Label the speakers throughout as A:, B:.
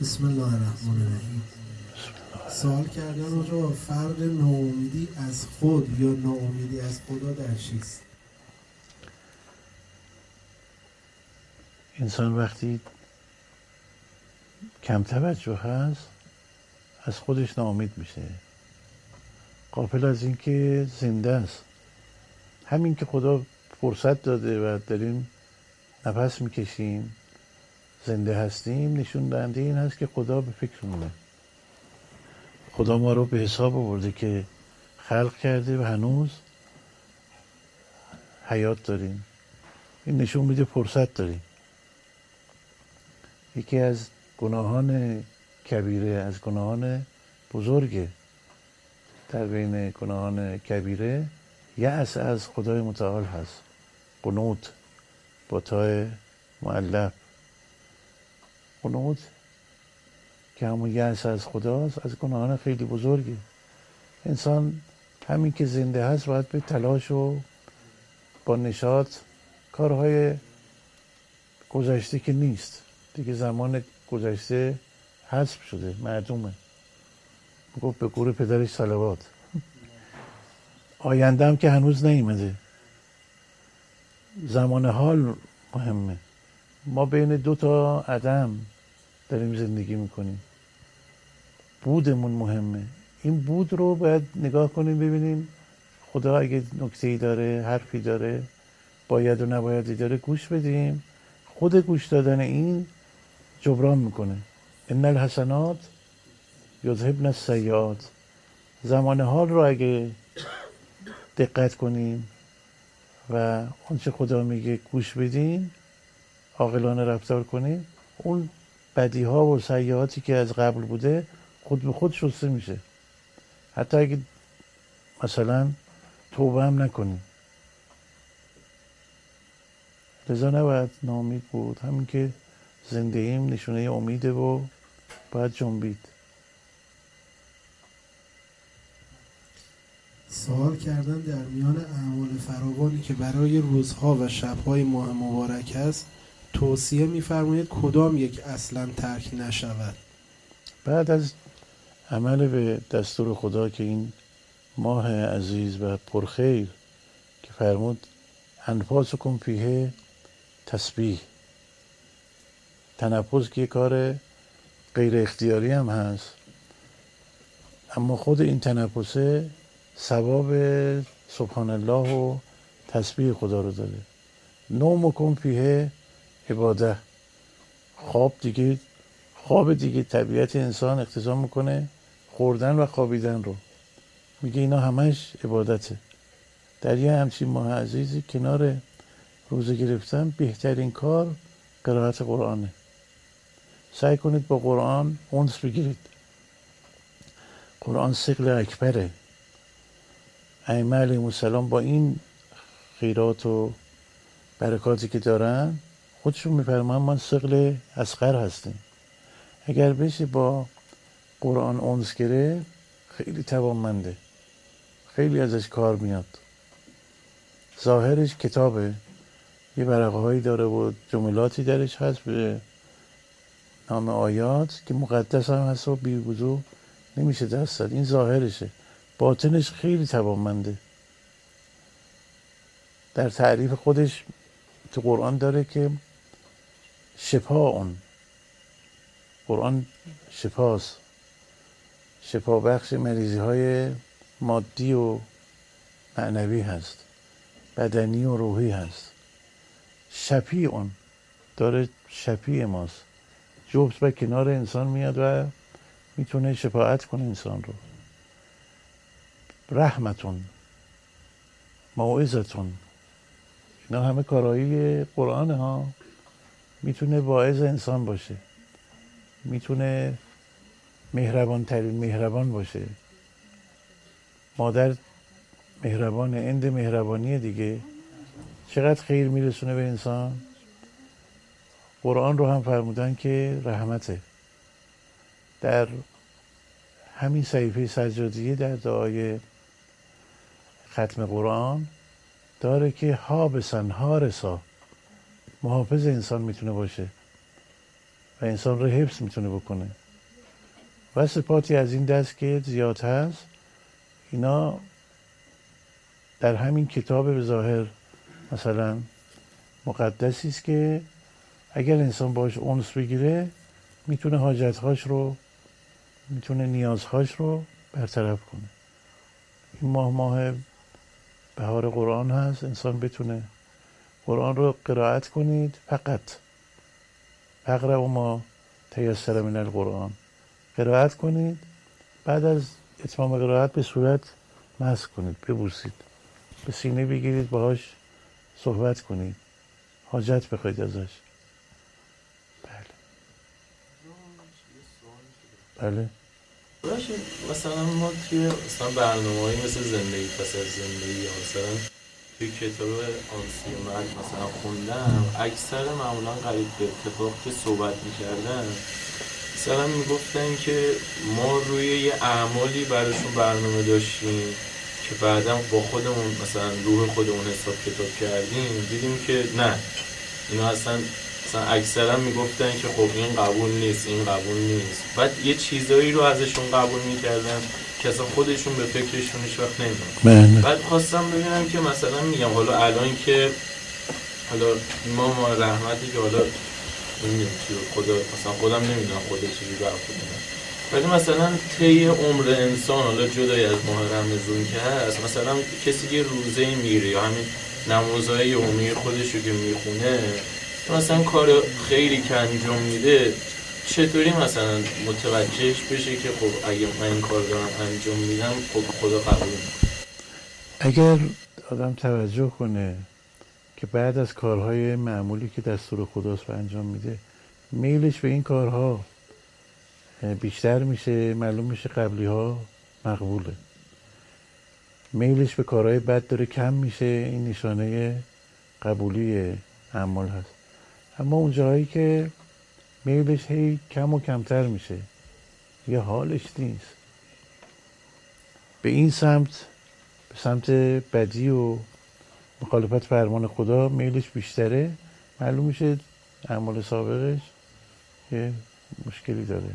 A: بسم الله الرحمن الرحیم. سوال کردن راجع فرق ناامیدی از خود یا ناامیدی از خدا در چیست؟
B: انسان وقتی کم توجه هست از خودش ناامید میشه. قافل از اینکه زنده است. همین که خدا فرصت داده و داریم نفس می‌کشیم زنده هستیم نشون دهنده این هست که خدا به فکر مونه خدا ما رو به حساب آورده که خلق کرده و هنوز حیات داریم. این نشون میده فرصت داریم. یکی از گناهان کبیره از گناهان بزرگه در بین گناهان کبیره یأس از خدای متعال هست. قنوت با تای معلق قنوت که همون یأس از خداست از گناهان خیلی بزرگه. انسان همین که زنده هست باید به تلاش و با نشاط کارهای گذشته که نیست. دیگه زمان گذشته حذف شده معدومه. گفت به گور پدرش سلوات آینده هم که هنوز نیمده زمان حال مهمه. ما بین دو تا عدم داریم زندگی می‌کنیم. بودمون مهمه. این بود رو باید نگاه کنیم ببینیم خدا اگه نکته ای داره حرفی داره باید و نبایدی داره گوش بدیم. خود گوش دادن این جبران می‌کنه. ان الحسنات یذهبن السیئات. زمان حال رو اگه دقت کنیم و آنچه خدا میگه گوش بدیم عاقلانه رفتار کنیم اون بدی ها و سیاحاتی که از قبل بوده خود به خود شسته میشه. حتی اگه مثلا توبه هم نکنیم لذا نباید نامید بود. همین که زنده ایم نشونه امیده و باید جنبید.
A: سوال کردن در میان اعمال فراوانی که برای روزها و شبهای ماه مبارک است توصیه میفرمایید کدام یک اصلا ترک نشود؟
B: بعد از عمل به دستور خدا که این ماه عزیز و پرخیر که فرمود انفاس کن فیه تسبیح. تنفس که کار غیر اختیاری هم هست. اما خود این تنفسه ثواب سبحان الله و تسبیح خدا رو داره نوم کن فیه عباده خواب دیگه خواب دیگه. طبیعت انسان اقتضا می‌کنه خوردن و خوابیدن رو. میگه اینا همش عبادته. در یه همچین ماه عزیزی کنار روزه گرفتن بهترین کار قرائت قرآنه. سعی کنید با قرآن اونس بگیرید. قرآن سقل اکبره. ائمه علیهم السلام با این خیرات و برکاتی که دارن خودشون میفرمان ما سقل اسقر هستیم. اگر بشه با قرآن اونس گرفت خیلی توانمنده. خیلی ازش کار میاد. ظاهرش کتابه. یه ورقه هایی داره و جملاتی درش هست به نام آیات که مقدس هم هست و بی نمیشه دست داد این ظاهرشه. باطنش خیلی توانمنده. در تعریف خودش تو قرآن داره که شفا اون. قرآن شفاست شفا بخش مریضی های مادی و معنوی هست. بدنی و روحی هست. شفی اون. داره شفی ماست. جبس به کنار انسان میاد و می‌تونه شفاعت کنه انسان رو. رحمتون موعظتون. اینا همه کارایی قرآن ها. می‌تونه باعث انسان باشه. می‌تونه مهربان ترین مهربان باشه. مادر مهربان اند مهربانی دیگه. چقدر خیر میرسونه به انسان؟ قرآن رو هم فرمودن که رحمته. در همین صحیفه سجادیه در دعای ختم قرآن داره که ها بسن ها رسا محافظ انسان می‌تونه باشه و انسان رو حفظ می‌تونه بکنه. و صفاتی از این دست که زیاد هست اینا در همین کتاب به ظاهر مثلا مقدسی است که اگر انسان باش اونس بگیره می‌تونه حاجتهاش رو می‌تونه نیازهاش رو برطرف کنه. این ماه ماه بهار قرآن هست انسان بتونه قرآن رو قرائت کنید فقط. فقره و ما تیسر من القرآن. قرائت کنید. بعد از اتمام قرائت به صورت مسک کنید ببوسید. به سینه بگیرید باهاش صحبت کنید. حاجت بخواید ازش. بله. بله.
C: مثلا ما توی مثلا برنامه مثل زندگی پس از زندگی یا مثلا توی کتاب آنسی من مثلا خوندم اکثر معمولا قریب به اتفاق که صحبت می‌کردن مثلا می‌گفتن که ما روی یه اعمالی براشون برنامه داشتیم که بعدا با خودمون مثلا روح خودمون حساب کتاب کردیم دیدیم که نه اینا اصلا مثلا اکثرا می‌گفتن که خب این قبول نیست این قبول نیست. بعد یه چیزایی رو ازشون قبول می‌کردن که اصلا خودشون به فکرشون هیچ وقت نمیدن
B: بله.
C: بعد خواستم ببینم که مثلا میگم حالا الان که حالا ما ما رحمتی که حالا نمی‌دونم خدا مثلا خودم نمی‌دونم خدا چیزی برخودم ولی مثلا طی عمر انسان حالا جدای از ماه رمزون که هست مثلا کسی یه روزه می‌گیره یا همین نمازهای یومی خودش رو که می‌خونه مثلا کار خیلی که انجام میده چطوری مثلا متوجهش بشه که خب اگه من این کار دارم انجام میدم خب خدا قبول
B: اگر آدم توجه کنه که بعد از کارهای معمولی که دستور خداست رو انجام میده میلش به این کارها بیشتر میشه معلوم میشه قبلی ها مقبوله. میلش به کارهای بد داره کم میشه این نشانه قبولی اعمال هست. اما اون جایی که میلش هی کم و کمتر میشه. یه حالش نیست. به این سمت به سمت بدی و مخالفت فرمان خدا میلش بیشتره. معلوم میشه اعمال سابقش یه مشکلی داره.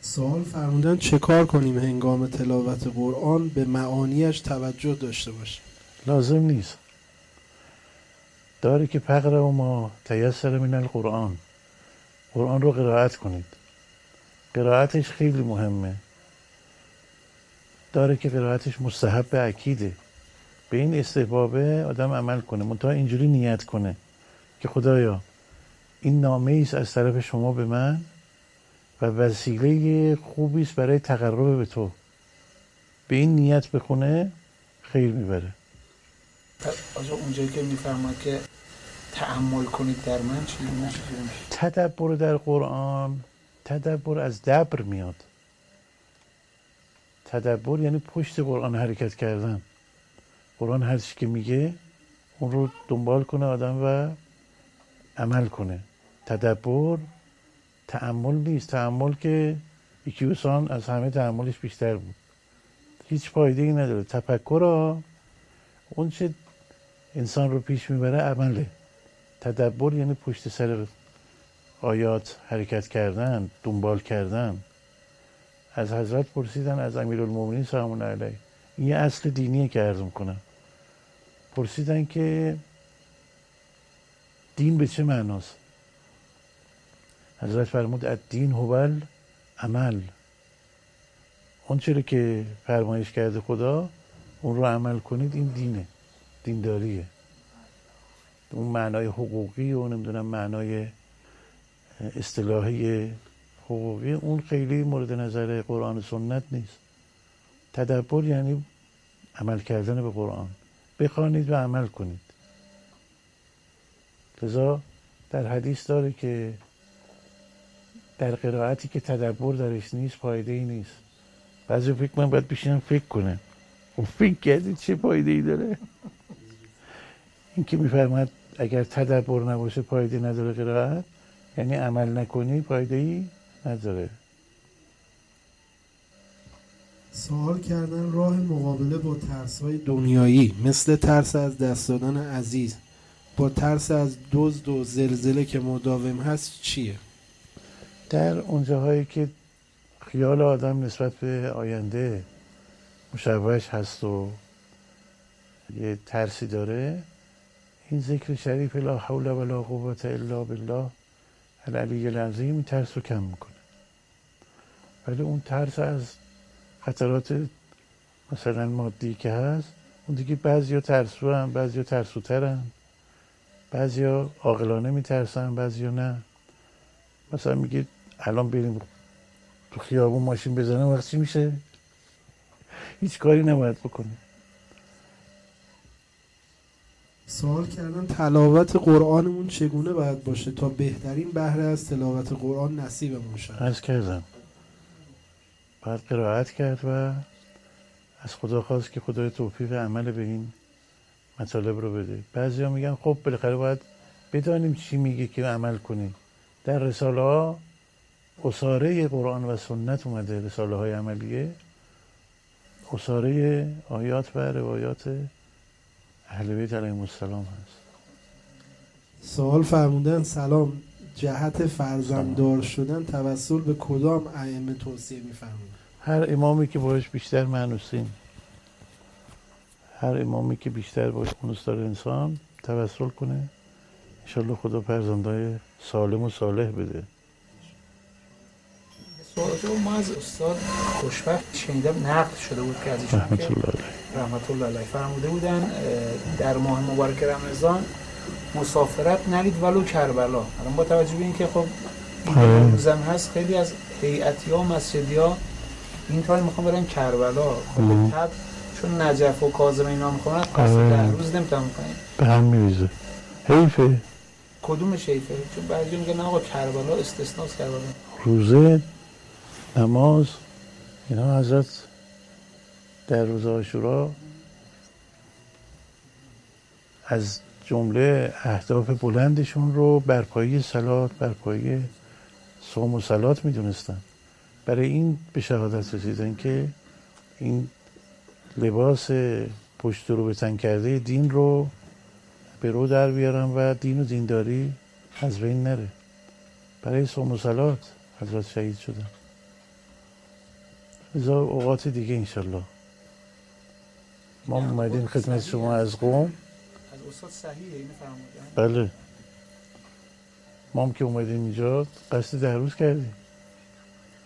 A: سوال فرمودن چه کار کنیم هنگام تلاوت قرآن؟ به معانیش توجه داشته باشیم.
B: لازم نیست. داره که فقر و ما تیسر من القرآن. قرآن رو قرائت کنید. قرائتش خیلی مهمه. داره که قرائتش مستحب اکیده به این استحبابه آدم عمل کنه منتها اینجوری نیت کنه که خدایا این نامه ایست از طرف شما به من و وسیله خوبی است برای تقرب به تو. به این نیت بخونه خیر می‌بره.
D: آجا اونجایی که میفرماد که تعمل کنید در من چی؟
B: تدبر در قرآن تدبر از دبر میاد. تدبر یعنی پشت قرآن حرکت کردن. قرآن هر چی که میگه اون رو دنبال کنه آدم و عمل کنه. تدبر تعمل نیست. تعمل که یکیوسان از همه تعملش بیشتر بود. هیچ فایده ای نداره. تفکر ها اون چه انسان رو پیش می‌بره عمله. تدبر یعنی پشت سر آیات حرکت کردن دنبال کردن. از حضرت پرسیدن از امیر المومنین سلام علیه. این یه اصل دینیه که عرض کنم پرسیدن که دین به چه معناست؟ حضرت فرمود الدین هو عمل اون چرا که فرمایش کرده خدا اون رو عمل کنید این دینه. دینداریه اون معنای حقوقی و نمی‌دونم معنای اصطلاحی حقوقی اون خیلی مورد نظر قرآن سنت نیست. تدبر یعنی عمل کردن به قرآن. بخوانید و عمل کنید. لذا در حدیث داره که در قرائتی که تدبر درش نیست پایده ای نیست. بعضی فکر من باید بشینم فکر کنم. خب فکر کردید چه پایده ای داره؟ این که میفرماد اگر تدبر نباشه پایده نداره قرائت یعنی عمل نکنی پایده ای نداره.
A: سوال کردن راه مقابله با ترس های دنیایی مثل ترس از دست دادن عزیز با ترس از دزد و زلزله که مداوم هست چیه؟
B: در اونجاهایی که خیال آدم نسبت به آینده مشوش هست و یه ترسی داره این ذکر شریف لا حول ولا قوت الا بالله العلی العظیم ترس رو کم می‌کنه. ولی اون ترس از خطرات مثلا مادی که هست اون دیگه بعضی ها ترسو هم بعضی ها ترسوتر هم. بعضی ها عاقلانه میترسن بعضی ها نه. مثلا میگه الان بریم تو خیابون ماشین بزنه وقت چی میشه؟ هیچ کاری نباید بکنیم.
A: سوال کردن تلاوت قرآنمون چگونه باید باشه تا بهترین بهره از تلاوت قرآن نصیبمون شد
B: عرض کردم. باید قرائت کرد و از خدا خواست که خدای توفیق عمل به این مطالب رو بده. بعضی ها میگن خب بالاخره باید بدانیم چی میگه که عمل کنیم. در رساله ها اصاره قرآن و سنت اومده رساله های عملیه. اصاره آیات و روایات اهل بیت علیهم السلام هست.
A: سوال فرمودن سلام جهت فرزنددار شدن توسل به کدام ائمه توصیه میفرمایید
B: هر امامی که باش بیشتر معنوسیم هر امامی که بیشتر باش مونس داره انسان توسل کنه. انشالله خدا فرزندای سالم و صالح بده.
D: سوالات ما از استاد خوشبخت شنیدم نقل شده بود که از ایشون
B: رحمت الله علیه
D: رحمت الله علیه فرموده بودن در ماه مبارک رمضان مسافرت نرید ولو کربلا. الان با توجه به اینکه خب این
B: آره.
D: روزم هست خیلی از هیئتی ها مسجدی ها این تایم می‌خوام برن کربلا.
B: مم.
D: خب چون نجف و کاظم اینا می‌خوان قصد
B: آره.
D: ده روز نمی‌تونم کنیم
B: به هم میریزه. حیفه.
D: کدوم شیفه چون بعضی میگن آقا کربلا استثناست کربلا.
B: روزه نماز اینا حضرت در روز آشورا از جمله اهداف بلندشون رو برپایی سلات برپایی صوم و سلات می‌دونستن. برای این به شهادت رسیدن که این لباس پشت رو به تن کرده دین رو به رو در بیارن و دین و دینداری از بین نره. برای صوم و سلات حضرت شهید شدن. لذا اوقات دیگه انشالله. ما
D: یعنی
B: اومدیم خدمت شما. از قوم.
D: از استاد صحیحه اینو فرمودن.
B: بله. ما هم که اومدیم اینجا قصد ده روز کردیم.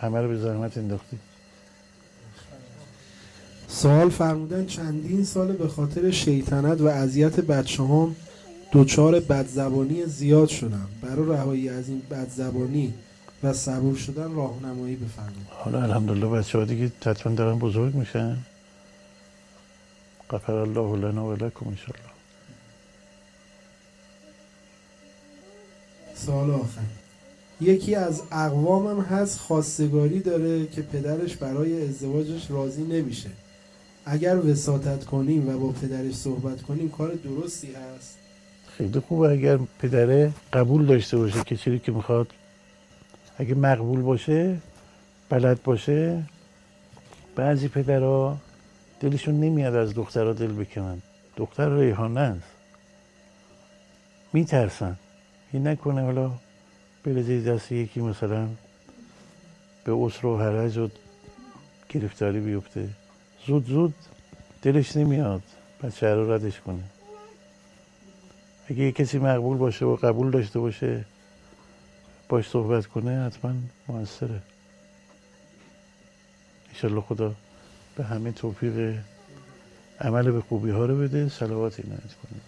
B: همه رو به زحمت انداختیم.
A: سوال فرمودن چندین سال به خاطر شیطنت و اذیت بچه هم دوچار بدزبانی زیاد شدم. برای رهایی از این بدزبانی و صبور شدن راهنمایی بفرمایید.
B: حالا الحمدلله بچه ها دیگه حتما دارن بزرگ میشن. غفر الله لنا و لکم انشالله
A: سوال آخر. یکی از اقوامم هست خواستگاری داره که پدرش برای ازدواجش راضی نمیشه. اگر وساطت کنیم و با پدرش صحبت کنیم کار درستی هست؟
B: خیلی خوبه اگر پدره قبول داشته باشه که چیزی که می‌خواد اگه مقبول باشه بلد باشه بعضی پدرها دلشون نمیاد از دخترها دل بکنن دختر ریحانه است. میترسن. این نکنه حالا زیر دست یکی مثلا به عسر و حرج و گرفتاری بیفته. زود زود دلش نمیاد بچه رو ردش کنه. اگه یه کسی مقبول باشه و قبول داشته باشه باش صحبت کنه حتما موثره. انشالله خدا به همه توفیق عمل به خوبی ها رو بده صلوات عنایت کنه